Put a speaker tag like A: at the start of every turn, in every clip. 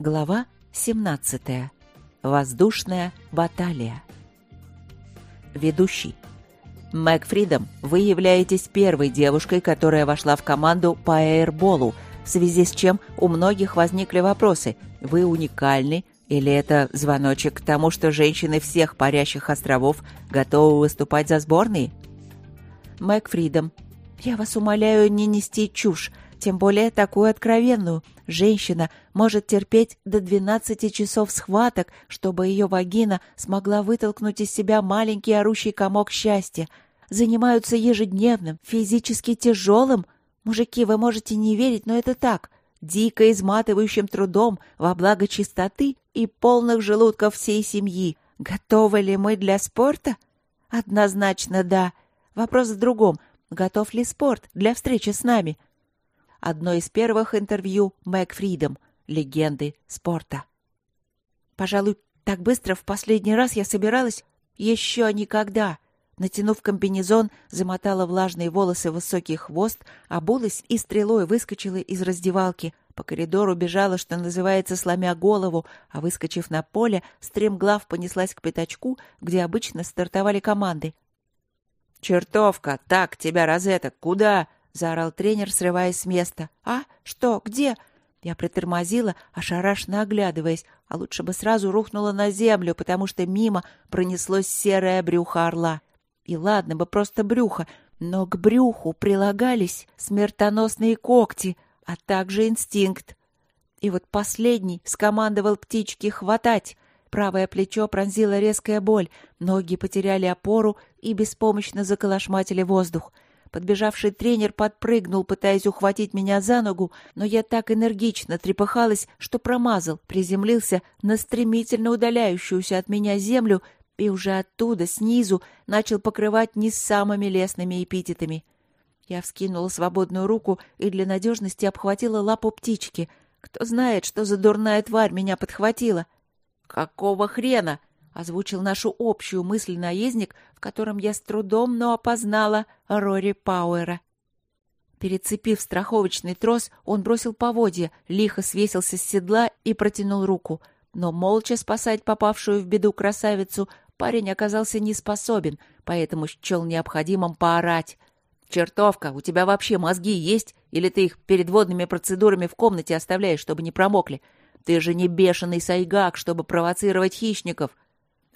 A: Глава 17. Воздушная баталия. Ведущий. Мэг Фридом, вы являетесь первой девушкой, которая вошла в команду по эйрболу, в связи с чем у многих возникли вопросы. Вы уникальны или это звоночек к тому, что женщины всех парящих островов готовы выступать за сборные? Мэг Фридом. Я вас умоляю не нести чушь тем более такую откровенную. Женщина может терпеть до 12 часов схваток, чтобы ее вагина смогла вытолкнуть из себя маленький орущий комок счастья. Занимаются ежедневным, физически тяжелым. Мужики, вы можете не верить, но это так. Дико изматывающим трудом во благо чистоты и полных желудков всей семьи. Готовы ли мы для спорта? Однозначно да. Вопрос в другом. Готов ли спорт для встречи с нами? Одно из первых интервью Мэг Фридом, легенды спорта. Пожалуй, так быстро в последний раз я собиралась еще никогда. Натянув комбинезон, замотала влажные волосы в высокий хвост, обулась и стрелой выскочила из раздевалки. По коридору бежала, что называется, сломя голову, а выскочив на поле, стремглав понеслась к пятачку, где обычно стартовали команды. «Чертовка! Так, тебя, Розетта, куда?» — заорал тренер, срываясь с места. «А? Что? Где?» Я притормозила, ошарашенно оглядываясь, а лучше бы сразу рухнула на землю, потому что мимо пронеслось серое брюхо орла. И ладно бы просто брюхо, но к брюху прилагались смертоносные когти, а также инстинкт. И вот последний скомандовал птичке «хватать». Правое плечо пронзила резкая боль, ноги потеряли опору и беспомощно заколошматили воздух — Подбежавший тренер подпрыгнул, пытаясь ухватить меня за ногу, но я так энергично трепыхалась, что промазал, приземлился на стремительно удаляющуюся от меня землю и уже оттуда, снизу, начал покрывать не самыми лестными эпитетами. Я вскинула свободную руку и для надежности обхватила лапу птички. Кто знает, что за дурная тварь меня подхватила. «Какого хрена?» Озвучил нашу общую мысль наездник, в котором я с трудом, но опознала Рори Пауэра. Перецепив страховочный трос, он бросил поводья, лихо свесился с седла и протянул руку. Но молча спасать попавшую в беду красавицу парень оказался не способен, поэтому счел необходимым поорать. «Чертовка, у тебя вообще мозги есть? Или ты их перед водными процедурами в комнате оставляешь, чтобы не промокли? Ты же не бешеный сайгак, чтобы провоцировать хищников!»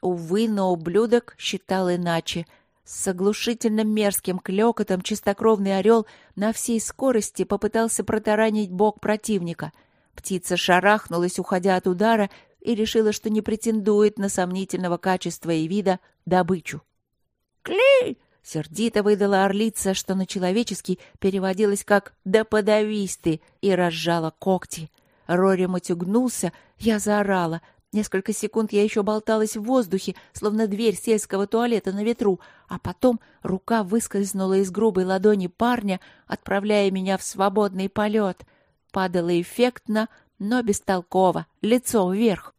A: Увы, но ублюдок считал иначе. С оглушительно мерзким клёкотом чистокровный орел на всей скорости попытался протаранить бок противника. Птица шарахнулась, уходя от удара, и решила, что не претендует на сомнительного качества и вида добычу. «Кли!» — сердито выдала орлица, что на человеческий переводилось как «да подавись ты!» и разжала когти. Рори матюгнулся, я заорала, Несколько секунд я еще болталась в воздухе, словно дверь сельского туалета на ветру, а потом рука выскользнула из грубой ладони парня, отправляя меня в свободный полет. Падала эффектно, но бестолково, лицо вверх.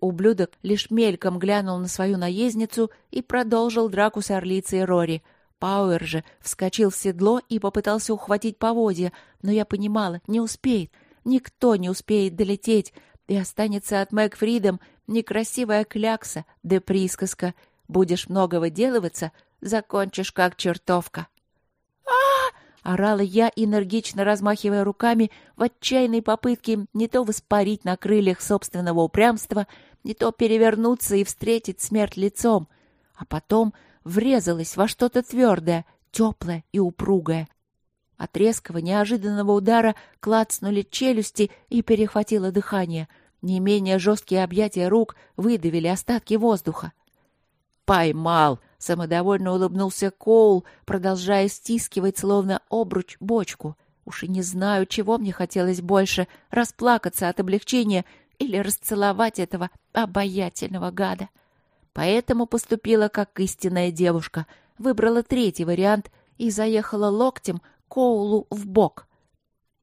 A: Ублюдок лишь мельком глянул на свою наездницу и продолжил драку с орлицей Рори. Пауэр же вскочил в седло и попытался ухватить поводья, но я понимала, не успеет. Никто не успеет долететь, и останется от Мэг Фридом некрасивая клякса, да присказка. Будешь много выделываться, закончишь как чертовка. а орала я, энергично размахивая руками в отчаянной попытке не то воспарить на крыльях собственного упрямства, не то перевернуться и встретить смерть лицом, а потом врезалась во что-то твердое, теплое и упругое. От резкого, неожиданного удара клацнули челюсти и перехватило дыхание. Не менее жесткие объятия рук выдавили остатки воздуха. «Поймал!» — самодовольно улыбнулся Коул, продолжая стискивать, словно обруч, бочку. Уж и не знаю, чего мне хотелось больше — расплакаться от облегчения или расцеловать этого обаятельного гада. Поэтому поступила как истинная девушка, выбрала третий вариант и заехала локтем Коулу в бок.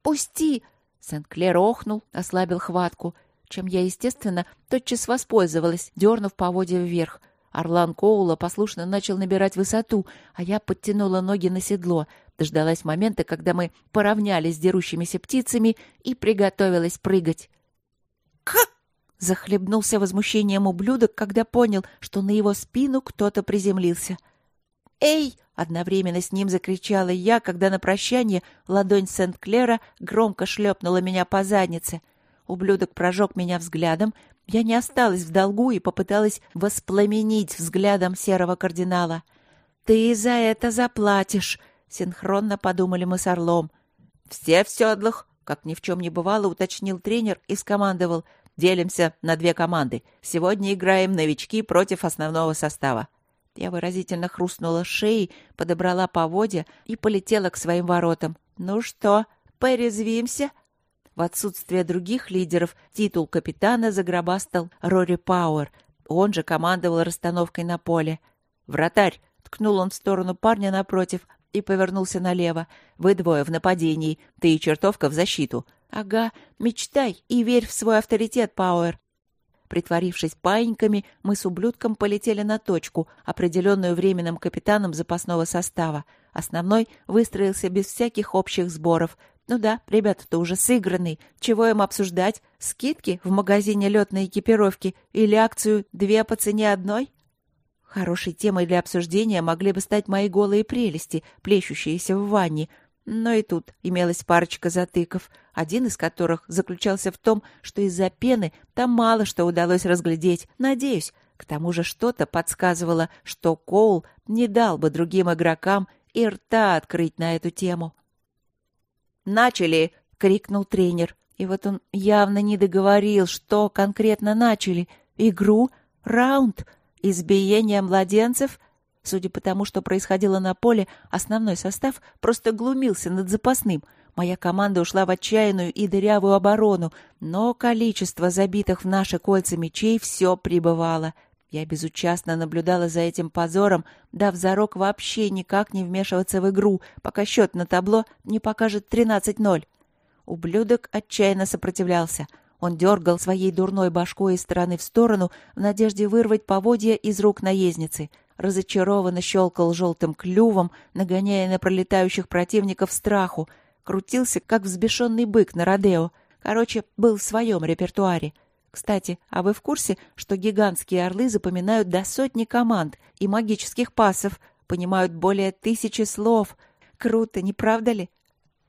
A: «Пусти!» — Сент-Клер охнул, ослабил хватку — чем я, естественно, тотчас воспользовалась, дернув поводья вверх. Орлан Коула послушно начал набирать высоту, а я подтянула ноги на седло, дождалась момента, когда мы поравнялись с дерущимися птицами и приготовилась прыгать. как?» Захлебнулся возмущением ублюдок, когда понял, что на его спину кто-то приземлился. «Эй!» — одновременно с ним закричала я, когда на прощание ладонь Сент-Клера громко шлепнула меня по заднице. Ублюдок прожег меня взглядом. Я не осталась в долгу и попыталась воспламенить взглядом серого кардинала. «Ты за это заплатишь!» — синхронно подумали мы с Орлом. «Все в седлах!» — как ни в чем не бывало, уточнил тренер и скомандовал. Делимся на две команды. Сегодня играем новички против основного состава. Я выразительно хрустнула шеей, подобрала поводья и полетела к своим воротам. Ну что, порезвимся? В отсутствие других лидеров титул капитана загробастал Рори Пауэр. Он же командовал расстановкой на поле. «Вратарь!» — ткнул он в сторону парня напротив и повернулся налево. «Вы двое в нападении, ты и чертовка в защиту. Ага, мечтай и верь в свой авторитет, Пауэр. Притворившись паиньками, мы с ублюдком полетели на точку, определенную временным капитаном запасного состава. Основной выстроился без всяких общих сборов. Ну да, ребята-то уже сыгранные. Чего им обсуждать? Скидки в магазине летной экипировки или акцию «две по цене одной»? Хорошей темой для обсуждения могли бы стать мои голые прелести, плещущиеся в ванне — но и тут имелась парочка затыков, один из которых заключался в том, что из-за пены там мало что удалось разглядеть, надеюсь. К тому же что-то подсказывало, что Коул не дал бы другим игрокам и рта открыть на эту тему. «Начали!» — крикнул тренер. И вот он явно не договорил, что конкретно начали. Игру? Раунд? Избиение младенцев? Судя по тому, что происходило на поле, основной состав просто глумился над запасным. Моя команда ушла в отчаянную и дырявую оборону, но количество забитых в наши кольца мечей все прибывало. Я безучастно наблюдала за этим позором, дав зарок вообще никак не вмешиваться в игру, пока счет на табло не покажет 13-0. Ублюдок отчаянно сопротивлялся. Он дергал своей дурной башкой из стороны в сторону в надежде вырвать поводья из рук наездницы — разочарованно щелкал желтым клювом, нагоняя на пролетающих противников страху, крутился, как взбешенный бык на Родео. Короче, был в своем репертуаре. Кстати, а вы в курсе, что гигантские орлы запоминают до сотни команд и магических пасов, понимают более тысячи слов? Круто, не правда ли?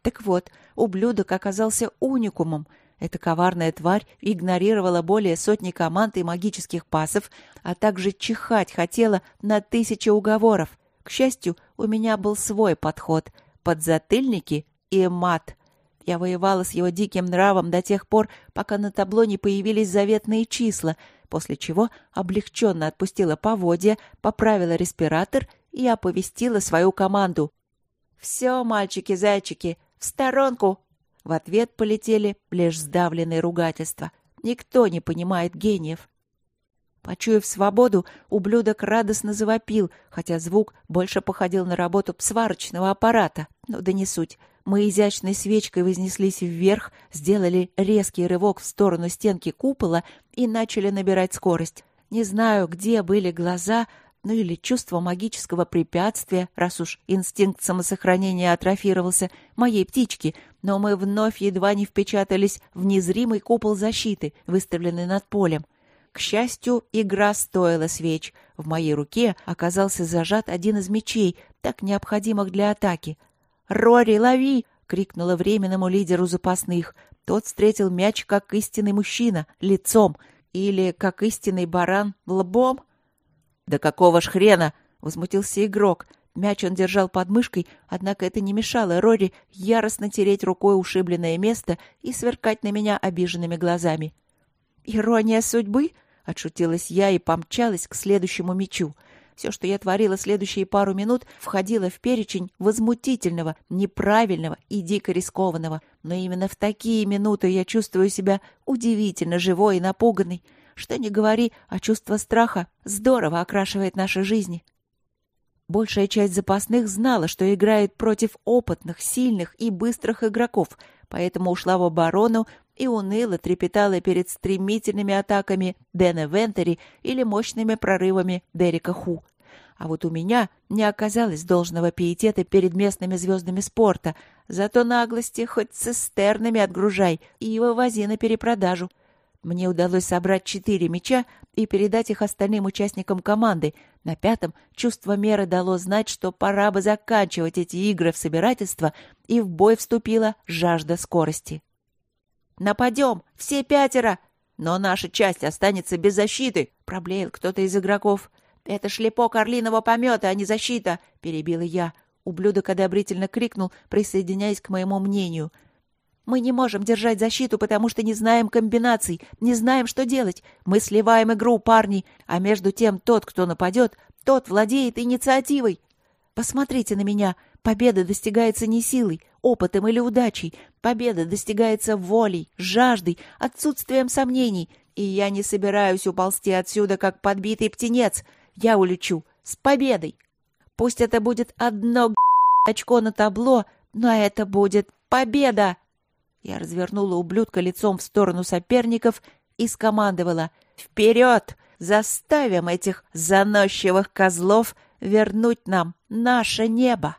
A: Так вот, ублюдок оказался уникумом — эта коварная тварь игнорировала более сотни команд и магических пасов, а также чихать хотела на тысячи уговоров. К счастью, у меня был свой подход — подзатыльники и мат. Я воевала с его диким нравом до тех пор, пока на табло не появились заветные числа, после чего облегченно отпустила поводья, поправила респиратор и оповестила свою команду. «Все, мальчики-зайчики, в сторонку! В ответ полетели лишь сдавленные ругательства. Никто не понимает гениев. Почуяв свободу, ублюдок радостно завопил, хотя звук больше походил на работу сварочного аппарата. Но да не суть. Мы изящной свечкой вознеслись вверх, сделали резкий рывок в сторону стенки купола и начали набирать скорость. Не знаю, где были глаза, ну или чувство магического препятствия, раз уж инстинкт самосохранения атрофировался, моей птички, но мы вновь едва не впечатались в незримый купол защиты, выставленный над полем. К счастью, игра стоила свеч. В моей руке оказался зажат один из мечей, так необходимых для атаки. «Рори, лови!» — крикнула временному лидеру запасных. Тот встретил мяч как истинный мужчина, лицом, или как истинный баран, лбом. «Да какого ж хрена!» — возмутился игрок. Мяч он держал под мышкой, однако это не мешало Рори яростно тереть рукой ушибленное место и сверкать на меня обиженными глазами. «Ирония судьбы?» — отшутилась я и помчалась к следующему мячу. Все, что я творила следующие пару минут, входило в перечень возмутительного, неправильного и дико рискованного. Но именно в такие минуты я чувствую себя удивительно живой и напуганной. Что ни говори, а чувство страха здорово окрашивает наши жизни. Большая часть запасных знала, что играет против опытных, сильных и быстрых игроков, поэтому ушла в оборону и уныло трепетала перед стремительными атаками Дэна Вентери или мощными прорывами Дерека Ху. А вот у меня не оказалось должного пиетета перед местными звездами спорта, зато наглости хоть цистернами отгружай и вывози на перепродажу. Мне удалось собрать четыре мяча и передать их остальным участникам команды. На пятом чувство меры дало знать, что пора бы заканчивать эти игры в собирательство, и в бой вступила жажда скорости. «Нападем! Все пятеро!» «Но наша часть останется без защиты!» — проблеял кто-то из игроков. «Это шлепок орлиного помета, а не защита!» — перебила я. Ублюдок одобрительно крикнул, присоединяясь к моему мнению — мы не можем держать защиту, потому что не знаем комбинаций, не знаем, что делать. Мы сливаем игру, парни, а между тем тот, кто нападет, тот владеет инициативой. Посмотрите на меня. Победа достигается не силой, опытом или удачей. Победа достигается волей, жаждой, отсутствием сомнений. И я не собираюсь уползти отсюда, как подбитый птенец. Я улечу с победой. Пусть это будет одно очко на табло, но это будет победа. Я развернула ублюдка лицом в сторону соперников и скомандовала «Вперед! Заставим этих заносчивых козлов вернуть нам наше небо!»